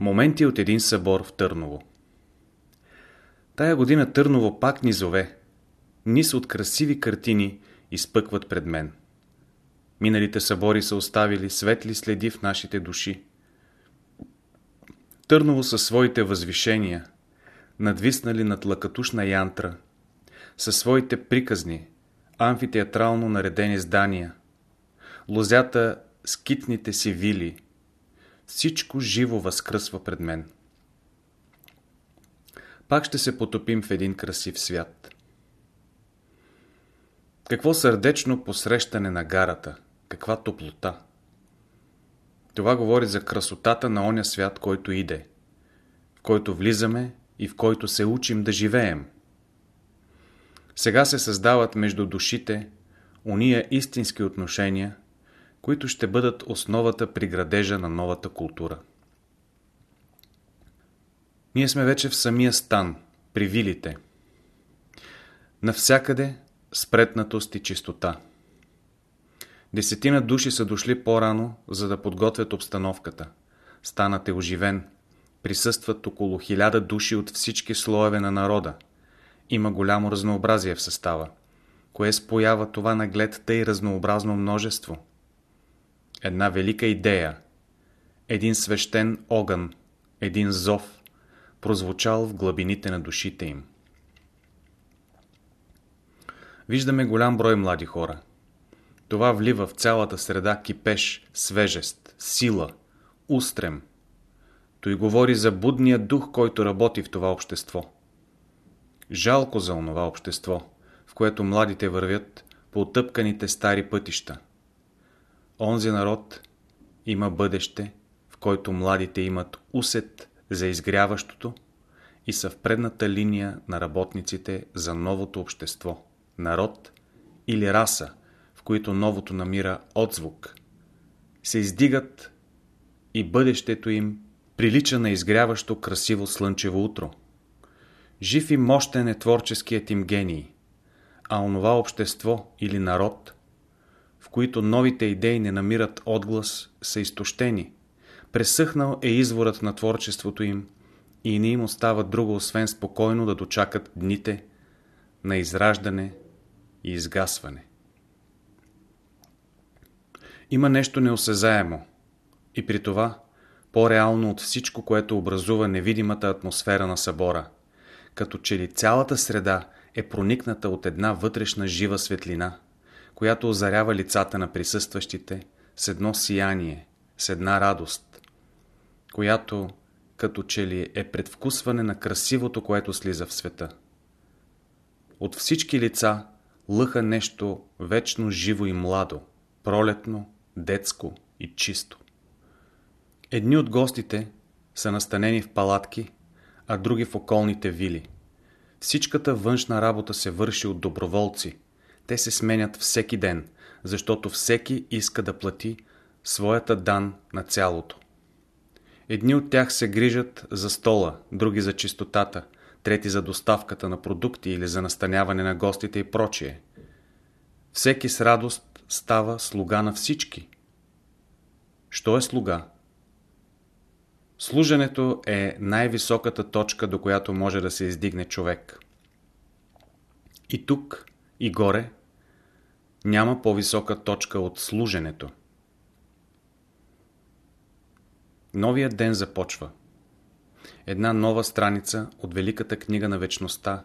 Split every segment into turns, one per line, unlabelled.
Моменти от един събор в Търново Тая година Търново пак ни зове. Низ от красиви картини изпъкват пред мен. Миналите събори са оставили светли следи в нашите души. Търново със своите възвишения, надвиснали над лъкатушна янтра, със своите приказни, амфитеатрално наредени здания, лозята с китните си вили, всичко живо възкръсва пред мен. Пак ще се потопим в един красив свят. Какво сърдечно посрещане на гарата, каква топлота! Това говори за красотата на оня свят, който иде, в който влизаме и в който се учим да живеем. Сега се създават между душите уния истински отношения, които ще бъдат основата при градежа на новата култура. Ние сме вече в самия стан, при вилите. Навсякъде спретнатост и чистота. Десетина души са дошли по-рано, за да подготвят обстановката. Станът е оживен. Присъстват около хиляда души от всички слоеве на народа. Има голямо разнообразие в състава. Кое споява това наглед тъй разнообразно множество? Една велика идея. Един свещен огън. Един зов – прозвучал в глъбините на душите им. Виждаме голям брой млади хора. Това влива в цялата среда кипеш, свежест, сила, устрем. Той говори за будния дух, който работи в това общество. Жалко за онова общество, в което младите вървят по отъпканите стари пътища. Онзи народ има бъдеще, в който младите имат усет за изгряващото и са в предната линия на работниците за новото общество, народ или раса, в които новото намира отзвук. Се издигат и бъдещето им прилича на изгряващо красиво слънчево утро. Жив и мощен е творческият им гений, а онова общество или народ, в които новите идеи не намират отглас, са изтощени – Пресъхнал е изворът на творчеството им и не им остава друго, освен спокойно да дочакат дните на израждане и изгасване. Има нещо неосезаемо и при това по-реално от всичко, което образува невидимата атмосфера на събора, като че ли цялата среда е проникната от една вътрешна жива светлина, която озарява лицата на присъстващите с едно сияние, с една радост, която като че ли е предвкусване на красивото, което слиза в света. От всички лица лъха нещо вечно живо и младо, пролетно, детско и чисто. Едни от гостите са настанени в палатки, а други в околните вили. Всичката външна работа се върши от доброволци. Те се сменят всеки ден, защото всеки иска да плати своята дан на цялото. Едни от тях се грижат за стола, други за чистотата, трети за доставката на продукти или за настаняване на гостите и прочие. Всеки с радост става слуга на всички. Що е слуга? Служенето е най-високата точка, до която може да се издигне човек. И тук, и горе, няма по-висока точка от служенето. Новият ден започва. Една нова страница от Великата книга на вечността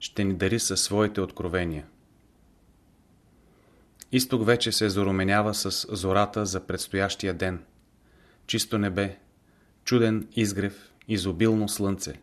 ще ни дари със своите откровения. Изток вече се заруменява с зората за предстоящия ден. Чисто небе, чуден изгрев, изобилно слънце.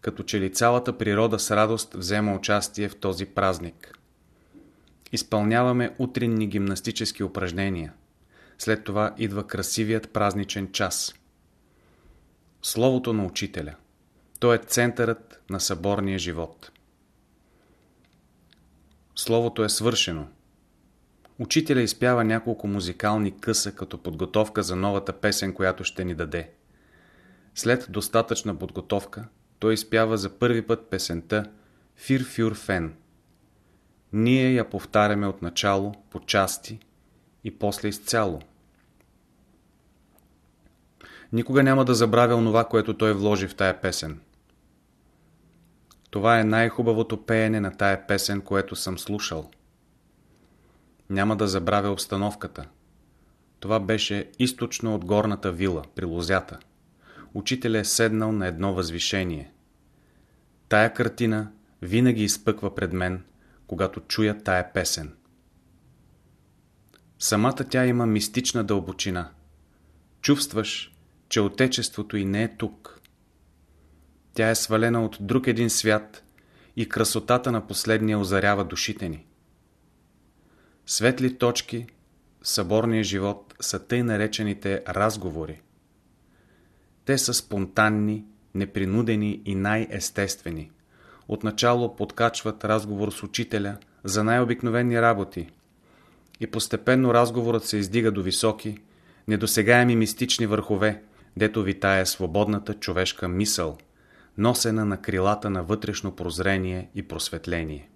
Като че ли цялата природа с радост взема участие в този празник. Изпълняваме утринни гимнастически упражнения – след това идва красивият празничен час. Словото на учителя. То е центърът на съборния живот. Словото е свършено. Учителя изпява няколко музикални къса като подготовка за новата песен, която ще ни даде. След достатъчна подготовка, той изпява за първи път песента «Фир фюр фен». Ние я повтаряме от начало, по части, и после изцяло. Никога няма да забравя онова, което той вложи в тая песен. Това е най-хубавото пеене на тая песен, което съм слушал. Няма да забравя обстановката. Това беше източно от горната вила, при лозята. Учителя е седнал на едно възвишение. Тая картина винаги изпъква пред мен, когато чуя тая песен. Самата тя има мистична дълбочина. Чувстваш, че отечеството и не е тук. Тя е свалена от друг един свят и красотата на последния озарява душите ни. Светли точки в съборния живот са тъй наречените разговори. Те са спонтанни, непринудени и най-естествени. Отначало подкачват разговор с учителя за най-обикновени работи и постепенно разговорът се издига до високи, недосегаеми мистични върхове, дето витае свободната човешка мисъл, носена на крилата на вътрешно прозрение и просветление.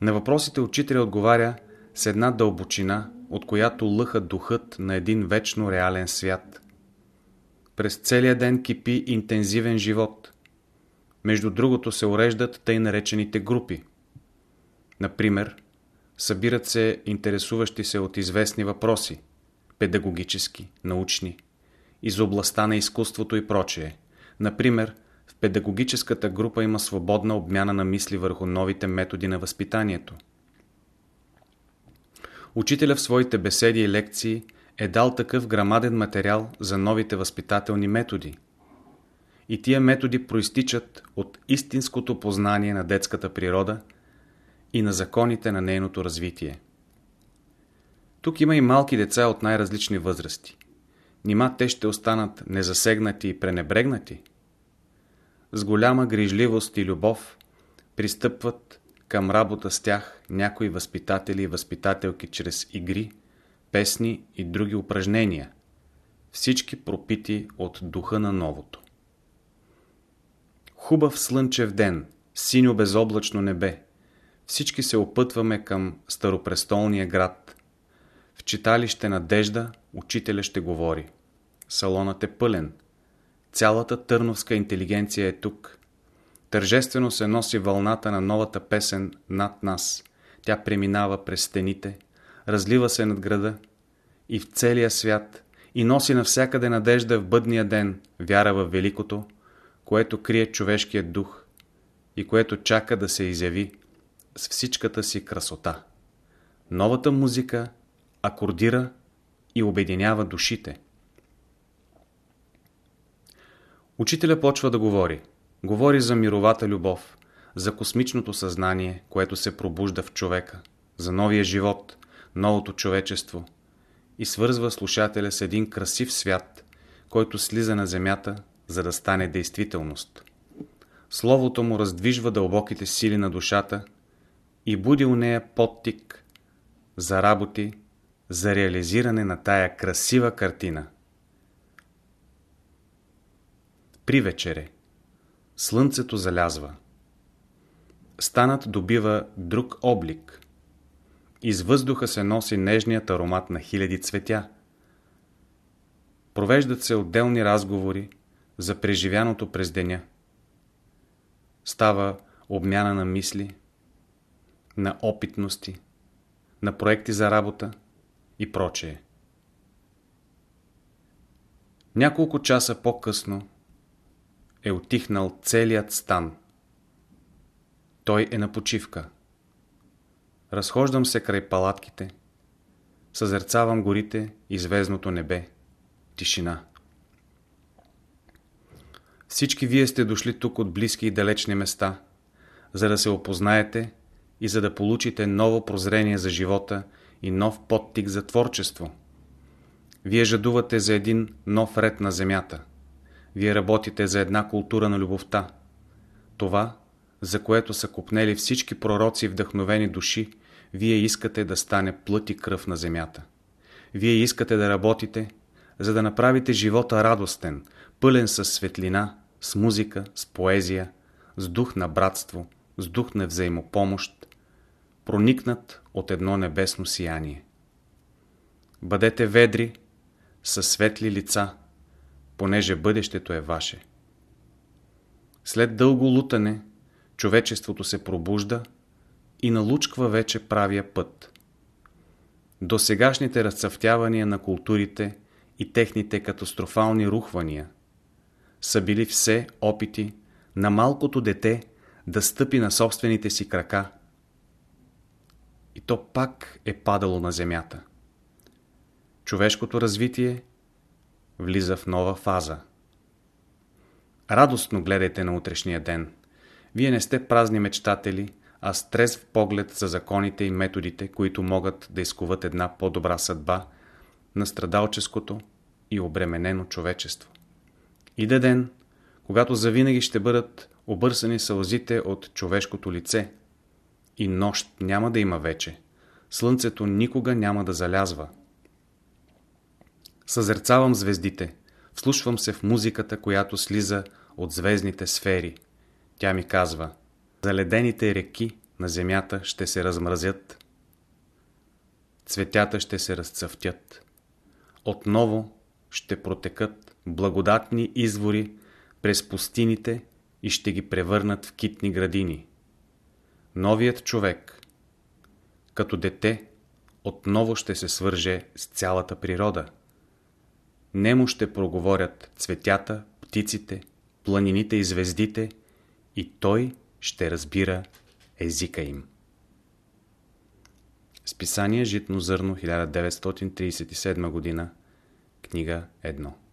На въпросите учителя отговаря с една дълбочина, от която лъха духът на един вечно реален свят. През целия ден кипи интензивен живот. Между другото се уреждат тъй наречените групи. Например, събират се интересуващи се от известни въпроси, педагогически, научни, из областта на изкуството и прочее. Например, в педагогическата група има свободна обмяна на мисли върху новите методи на възпитанието. Учителя в своите беседи и лекции е дал такъв грамаден материал за новите възпитателни методи. И тия методи проистичат от истинското познание на детската природа и на законите на нейното развитие. Тук има и малки деца от най-различни възрасти. Нима те ще останат незасегнати и пренебрегнати? С голяма грижливост и любов пристъпват към работа с тях някои възпитатели и възпитателки чрез игри, песни и други упражнения, всички пропити от духа на новото. Хубав слънчев ден, синьо безоблачно небе, всички се опътваме към старопрестолния град. В читалище Надежда учителя ще говори. Салонът е пълен. Цялата търновска интелигенция е тук. Тържествено се носи вълната на новата песен над нас. Тя преминава през стените, разлива се над града и в целия свят и носи навсякъде надежда в бъдния ден, вяра в великото, което крие човешкият дух и което чака да се изяви с всичката си красота. Новата музика акордира и обединява душите. Учителя почва да говори. Говори за мировата любов, за космичното съзнание, което се пробужда в човека, за новия живот, новото човечество и свързва слушателя с един красив свят, който слиза на земята, за да стане действителност. Словото му раздвижва дълбоките сили на душата и буди у нея подтик за работи, за реализиране на тая красива картина. При вечере. Слънцето залязва. Станът добива друг облик. Из въздуха се носи нежният аромат на хиляди цветя. Провеждат се отделни разговори за преживяното през деня. Става обмяна на мисли, на опитности, на проекти за работа и прочее. Няколко часа по-късно е отихнал целият стан. Той е на почивка. Разхождам се край палатките, съзерцавам горите и звездното небе. Тишина. Всички вие сте дошли тук от близки и далечни места, за да се опознаете и за да получите ново прозрение за живота и нов подтик за творчество. Вие жадувате за един нов ред на земята. Вие работите за една култура на любовта. Това, за което са купнели всички пророци и вдъхновени души, вие искате да стане плът и кръв на земята. Вие искате да работите, за да направите живота радостен, пълен с светлина, с музика, с поезия, с дух на братство, с дух на взаимопомощ, проникнат от едно небесно сияние. Бъдете ведри, със светли лица, понеже бъдещето е ваше. След дълго лутане, човечеството се пробужда и налучква вече правия път. До сегашните разцъфтявания на културите и техните катастрофални рухвания са били все опити на малкото дете да стъпи на собствените си крака. И то пак е падало на земята. Човешкото развитие влиза в нова фаза. Радостно гледайте на утрешния ден. Вие не сте празни мечтатели, а с трезв поглед за законите и методите, които могат да изкуват една по-добра съдба на страдалческото и обременено човечество. Иде ден, когато завинаги ще бъдат обърсани сълзите от човешкото лице и нощ няма да има вече. Слънцето никога няма да залязва. Съзерцавам звездите, вслушвам се в музиката, която слиза от звездните сфери. Тя ми казва, заледените реки на земята ще се размразят, цветята ще се разцъфтят. Отново ще протекат благодатни извори през пустините и ще ги превърнат в китни градини. Новият човек, като дете, отново ще се свърже с цялата природа. Нему ще проговорят цветята, птиците, планините и звездите и той ще разбира езика им. Списание Житно зърно 1937 година, книга 1